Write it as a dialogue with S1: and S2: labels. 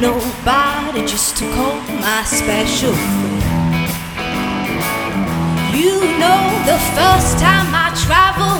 S1: Nobody just to call my special friend. You know, the first time I traveled.